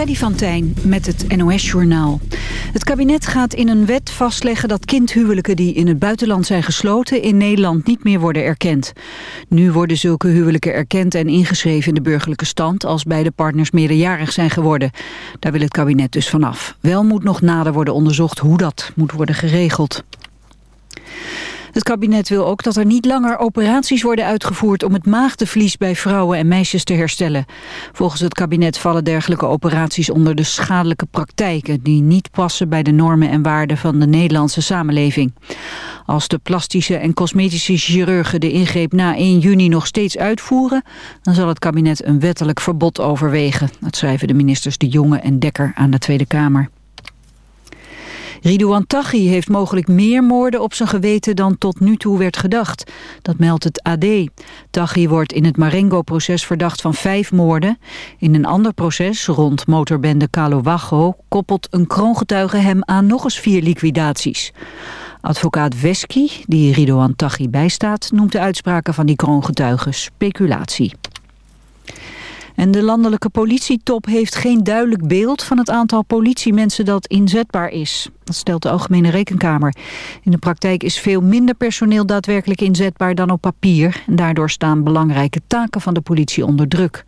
Freddy van Tijn met het NOS-journaal. Het kabinet gaat in een wet vastleggen dat kindhuwelijken die in het buitenland zijn gesloten in Nederland niet meer worden erkend. Nu worden zulke huwelijken erkend en ingeschreven in de burgerlijke stand als beide partners meerderjarig zijn geworden. Daar wil het kabinet dus vanaf. Wel moet nog nader worden onderzocht hoe dat moet worden geregeld. Het kabinet wil ook dat er niet langer operaties worden uitgevoerd om het maagdenvlies bij vrouwen en meisjes te herstellen. Volgens het kabinet vallen dergelijke operaties onder de schadelijke praktijken die niet passen bij de normen en waarden van de Nederlandse samenleving. Als de plastische en cosmetische chirurgen de ingreep na 1 juni nog steeds uitvoeren, dan zal het kabinet een wettelijk verbod overwegen. Dat schrijven de ministers De Jonge en Dekker aan de Tweede Kamer. Ridouan Taghi heeft mogelijk meer moorden op zijn geweten dan tot nu toe werd gedacht. Dat meldt het AD. Taghi wordt in het Marengo-proces verdacht van vijf moorden. In een ander proces rond motorbende Wacho koppelt een kroongetuige hem aan nog eens vier liquidaties. Advocaat Weski, die Ridouan Taghi bijstaat, noemt de uitspraken van die kroongetuigen speculatie. En de landelijke politietop heeft geen duidelijk beeld van het aantal politiemensen dat inzetbaar is. Dat stelt de Algemene Rekenkamer. In de praktijk is veel minder personeel daadwerkelijk inzetbaar dan op papier. En daardoor staan belangrijke taken van de politie onder druk.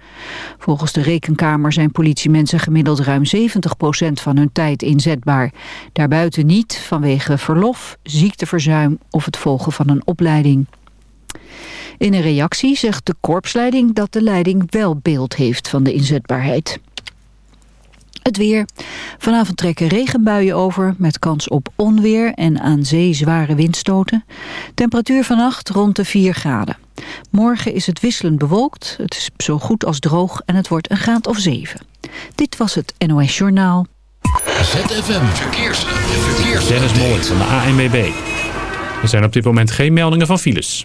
Volgens de Rekenkamer zijn politiemensen gemiddeld ruim 70% van hun tijd inzetbaar. Daarbuiten niet vanwege verlof, ziekteverzuim of het volgen van een opleiding. In een reactie zegt de korpsleiding dat de leiding wel beeld heeft van de inzetbaarheid. Het weer. Vanavond trekken regenbuien over met kans op onweer en aan zee zware windstoten. Temperatuur vannacht rond de 4 graden. Morgen is het wisselend bewolkt, het is zo goed als droog en het wordt een graad of 7. Dit was het NOS Journaal. ZFM Verkeers. Verkeers. Dennis Mooi van de ANWB. Er zijn op dit moment geen meldingen van files.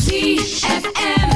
ZFM.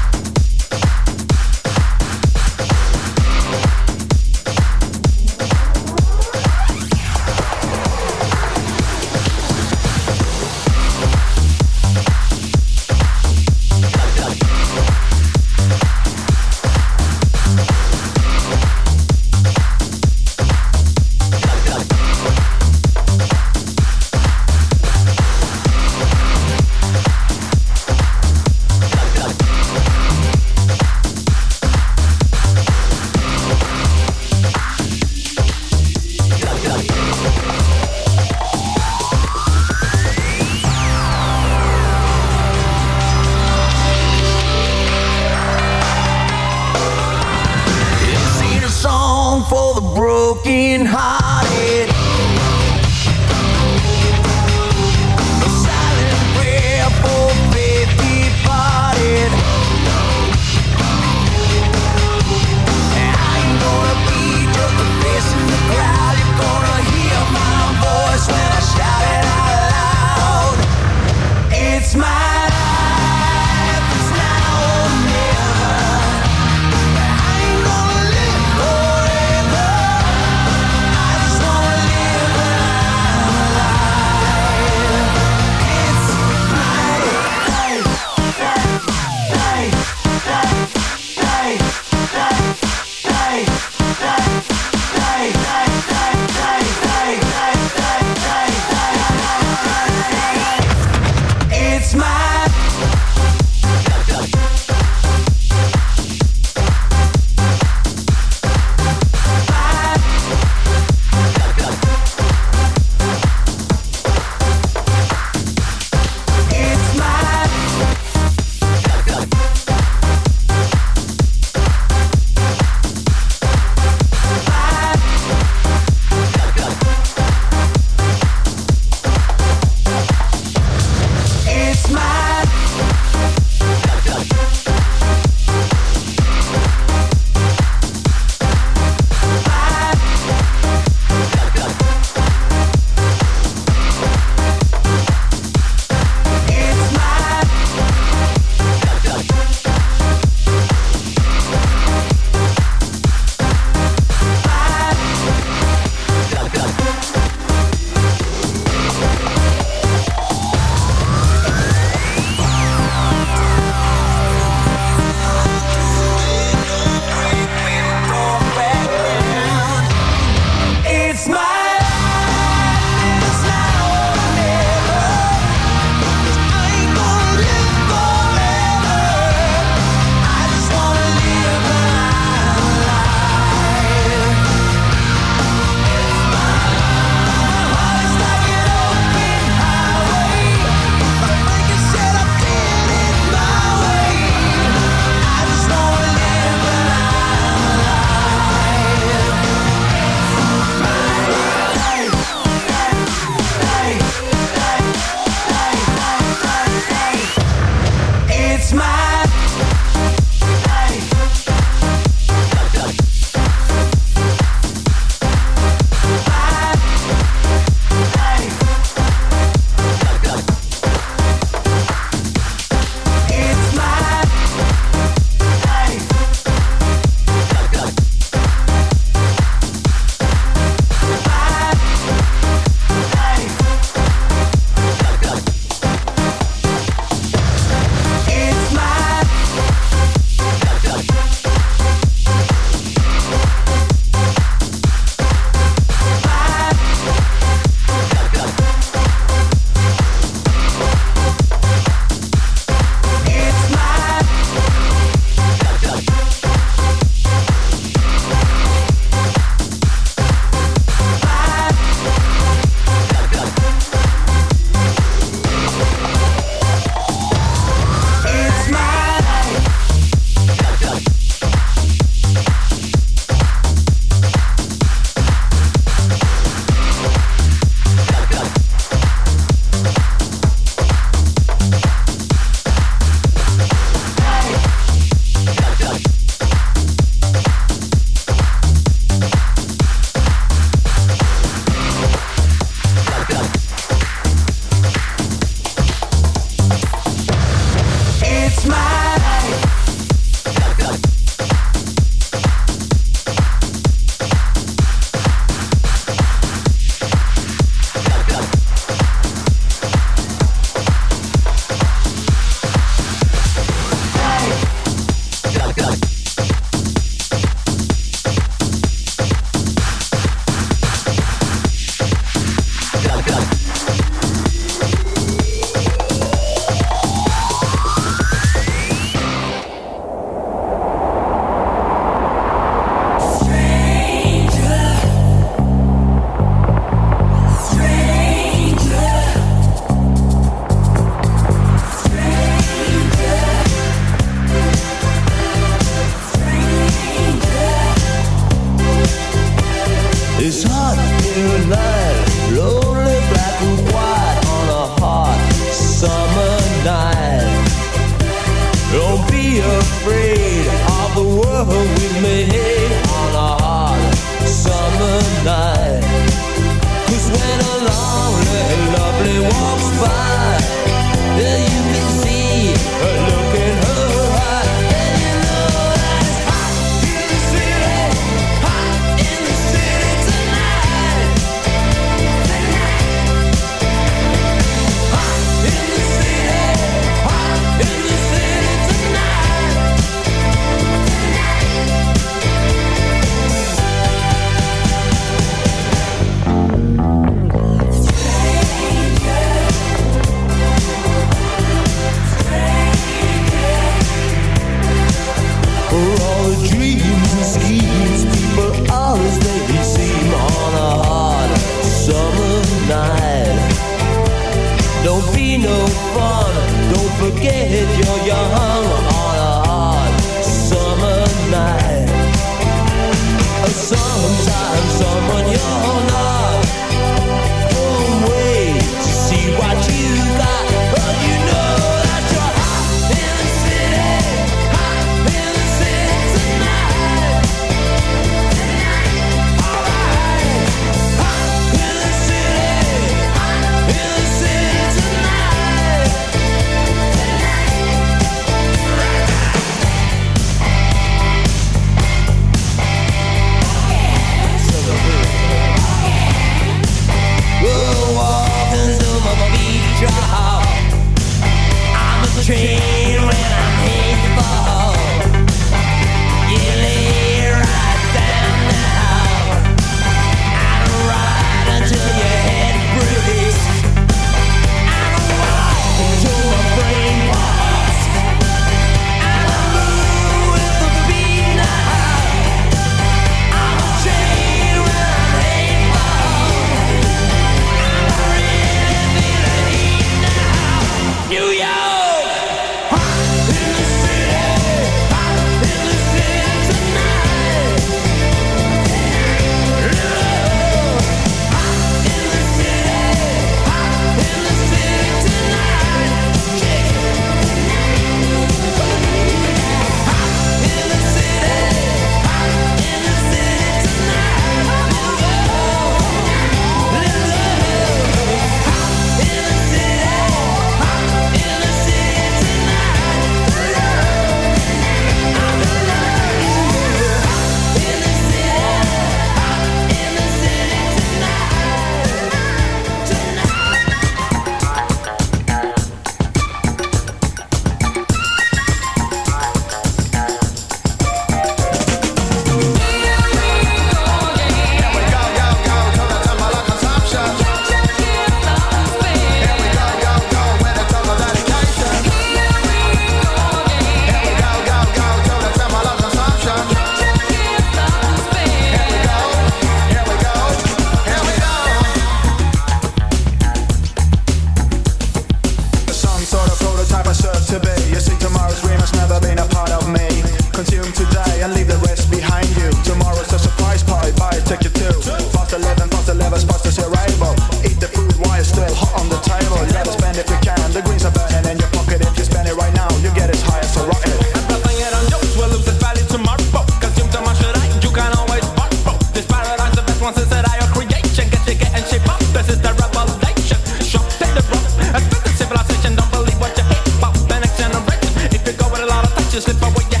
Slip away your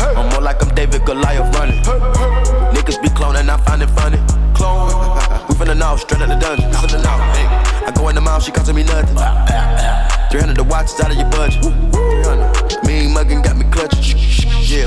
I'm more like I'm David Goliath running. Niggas be cloning, I find it funny. Clone. We finna know, straight out the dungeon. Finna know. Hey. I go in the mouth, she costing me nothing. 300 the watch is out of your budget. 300. Mean muggin' got me clutching. Yeah.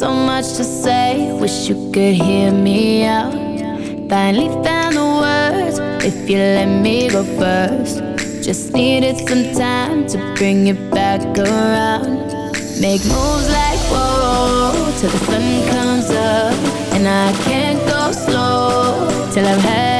So much to say, wish you could hear me out. Finally found the words, if you let me go first. Just needed some time to bring it back around. Make moves like whoa, till the sun comes up. And I can't go slow till I've had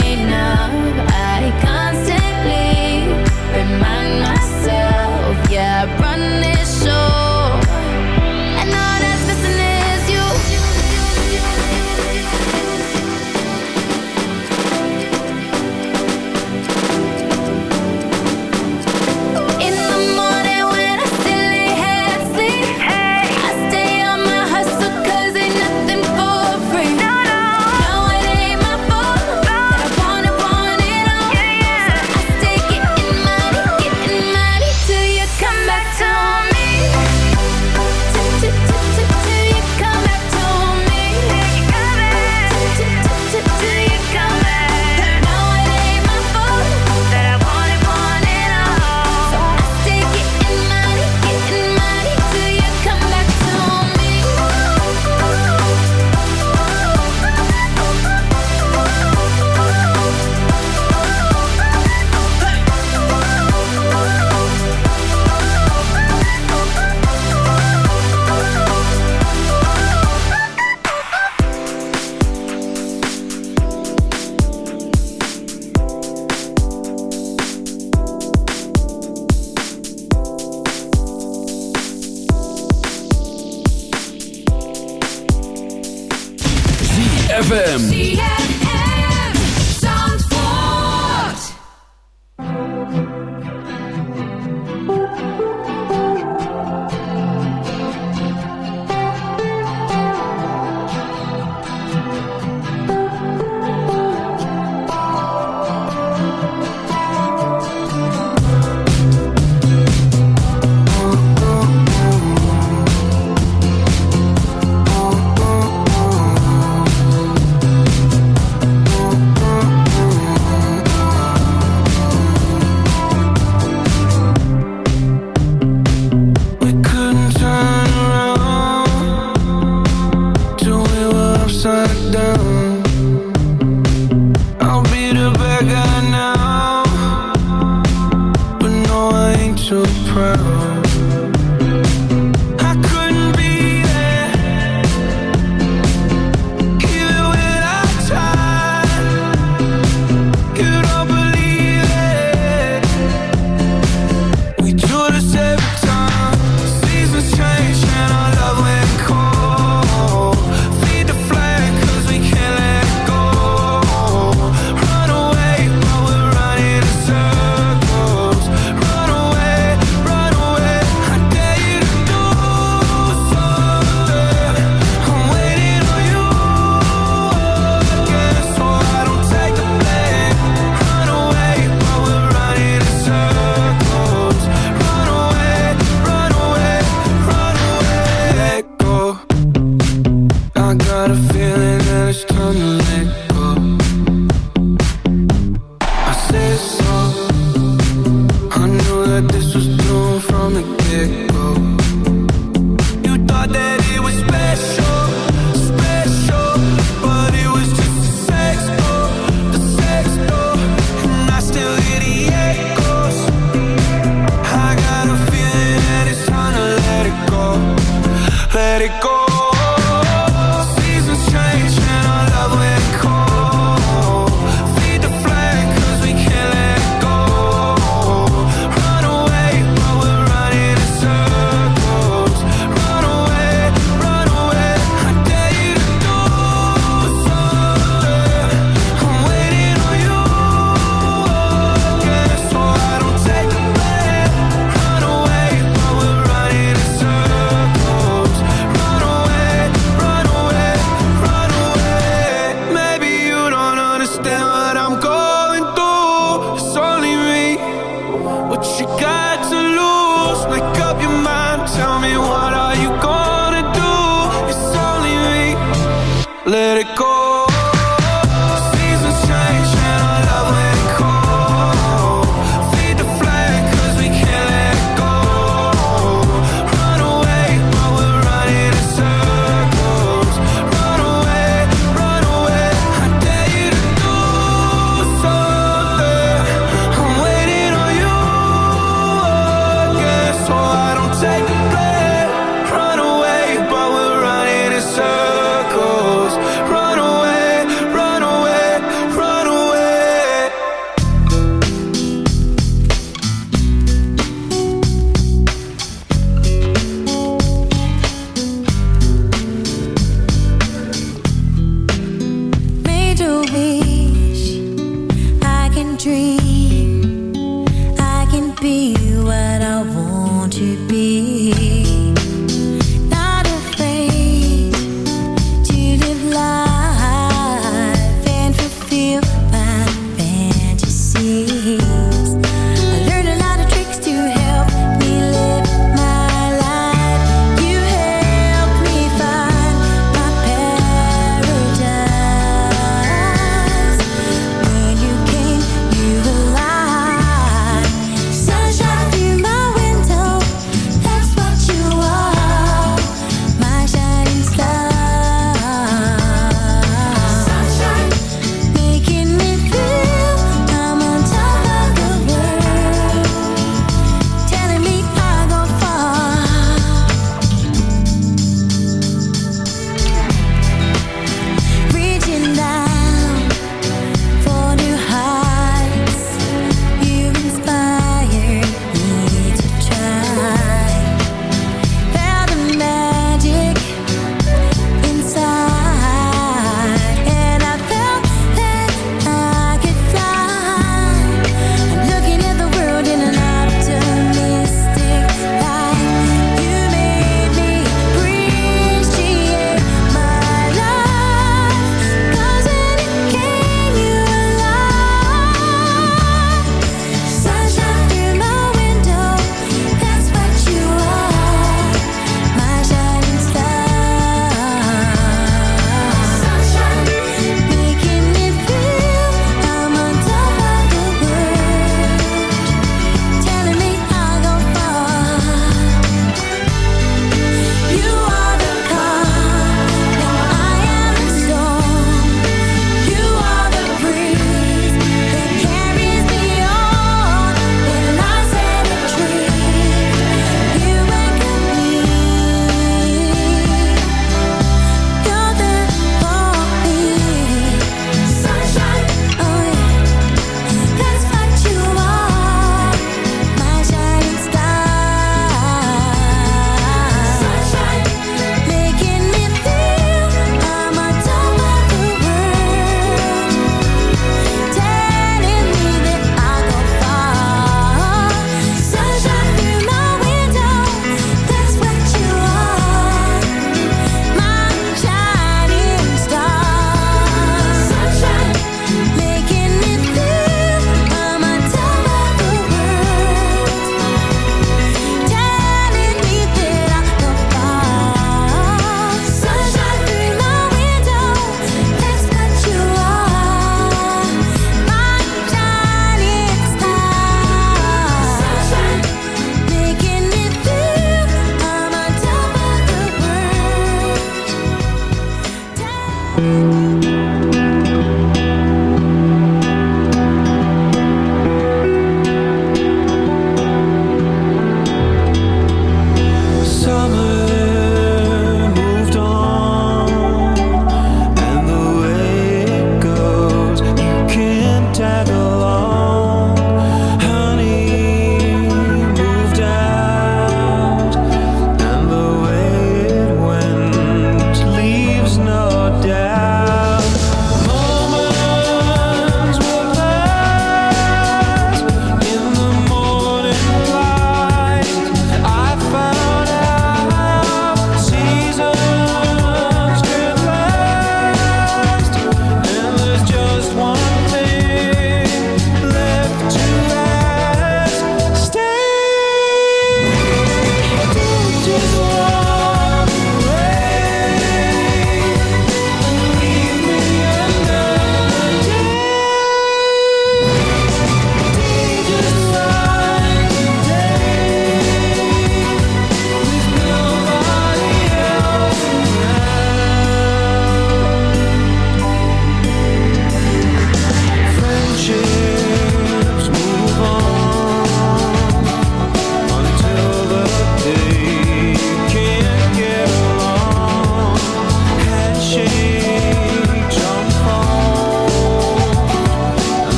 should be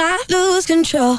I lose control?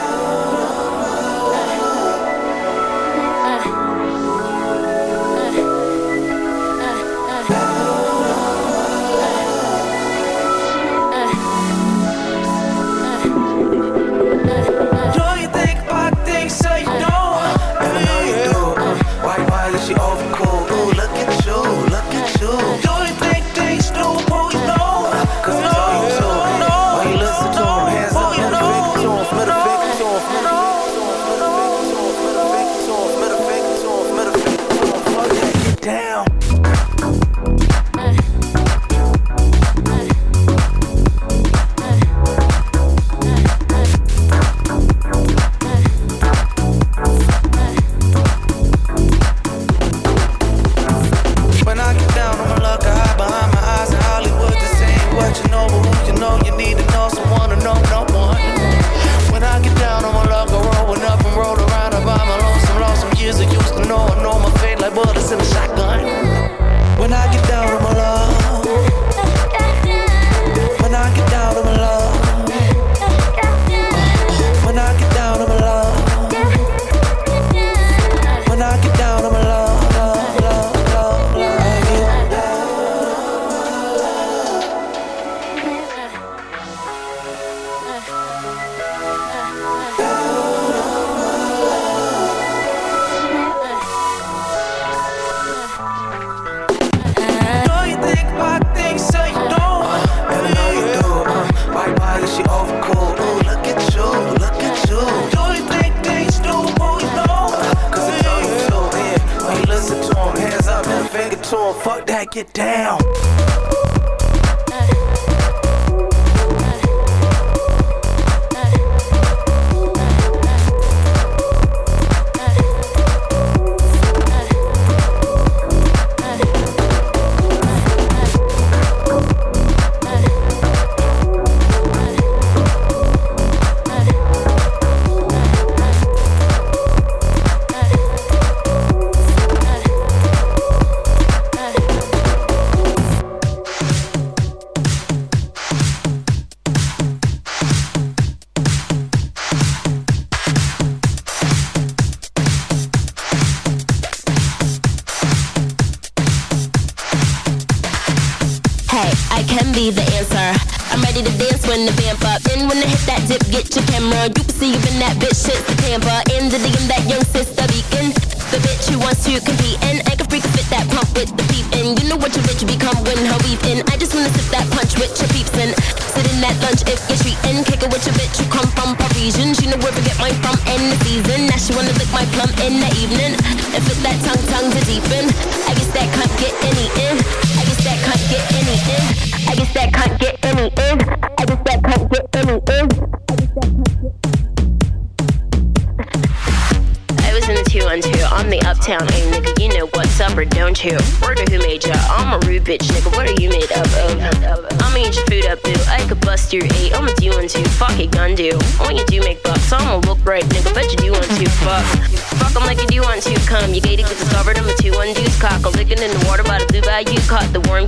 See, even that bitch Shit, the Tampa